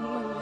mừng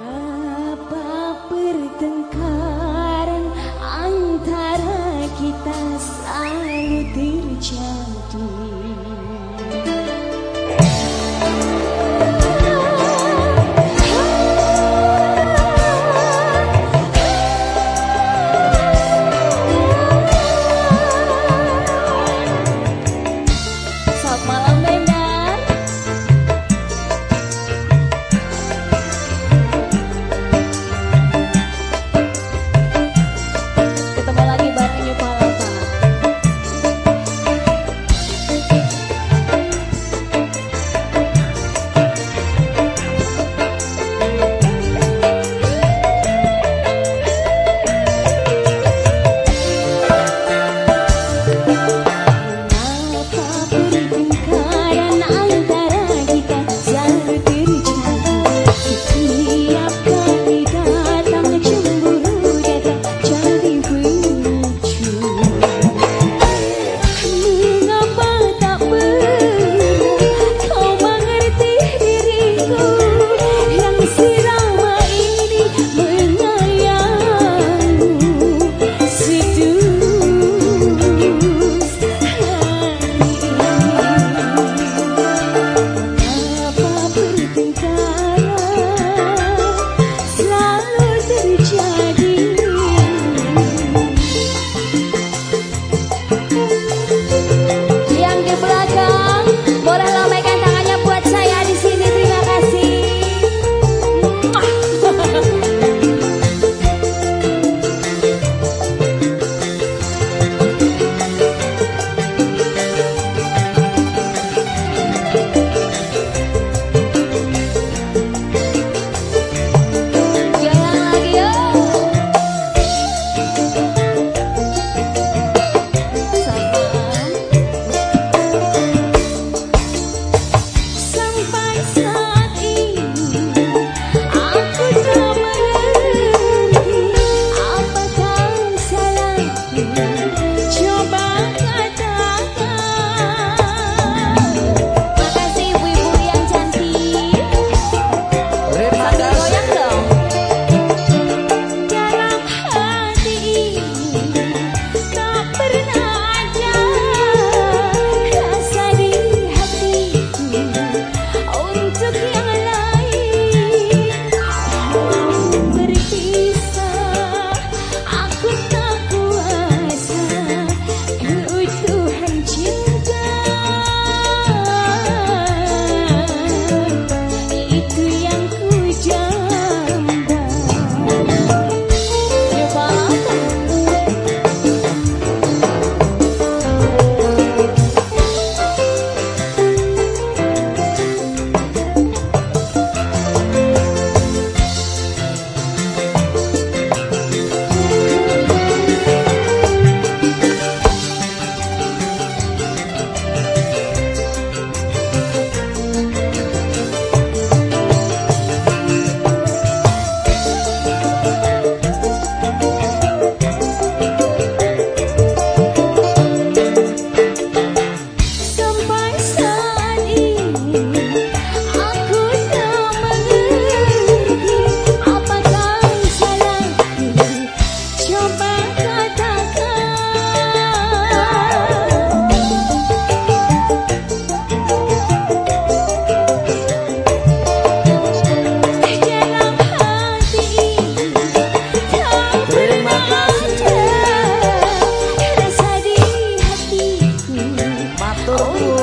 Oh.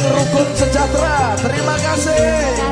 Rukun Sejahtera. Terima kasih.